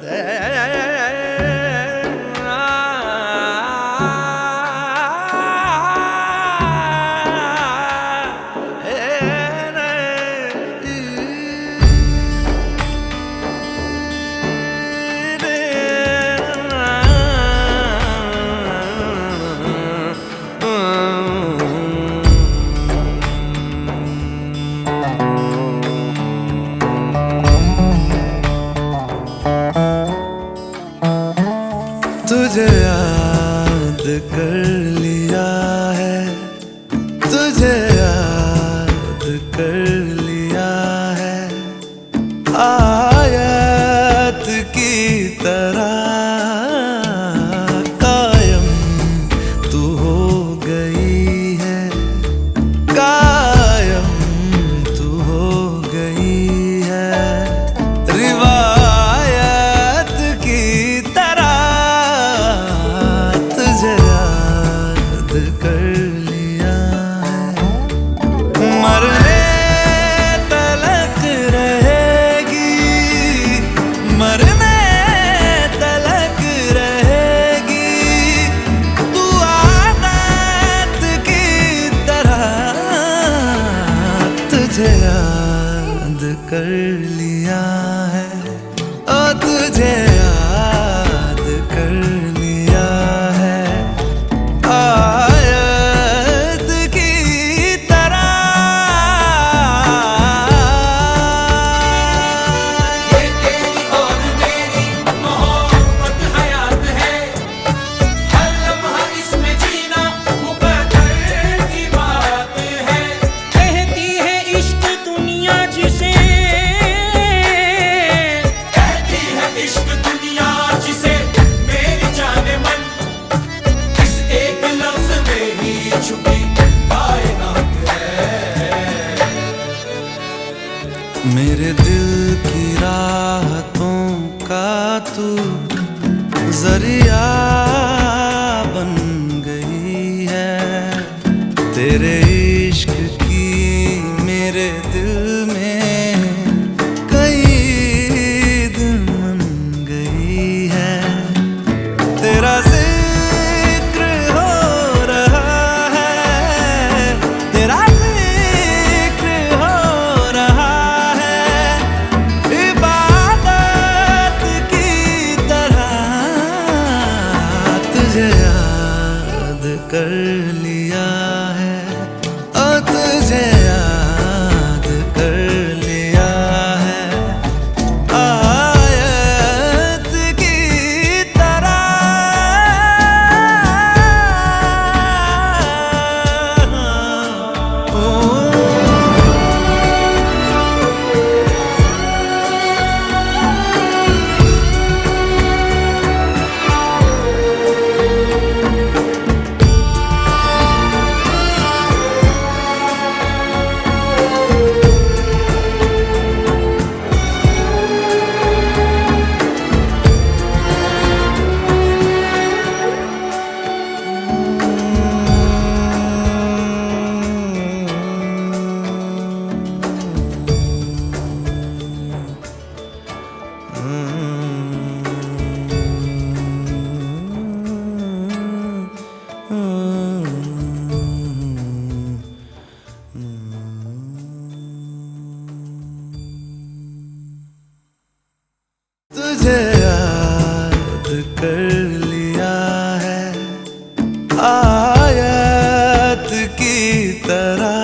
there. तुझे याद कर लिया है। तुझे याद कर लिया है। आयत की तरह लिया। मरने तलक रहेगी। मरने तलक रहेगी। तू आदत की तरह तुझे याद कर लिया। मेरे दिल की राहतों का तू ज़रिया बन गई है। तेरे इश्क की मेरे दिल कर लिया तुझे याद कर लिया है आयत की तरह।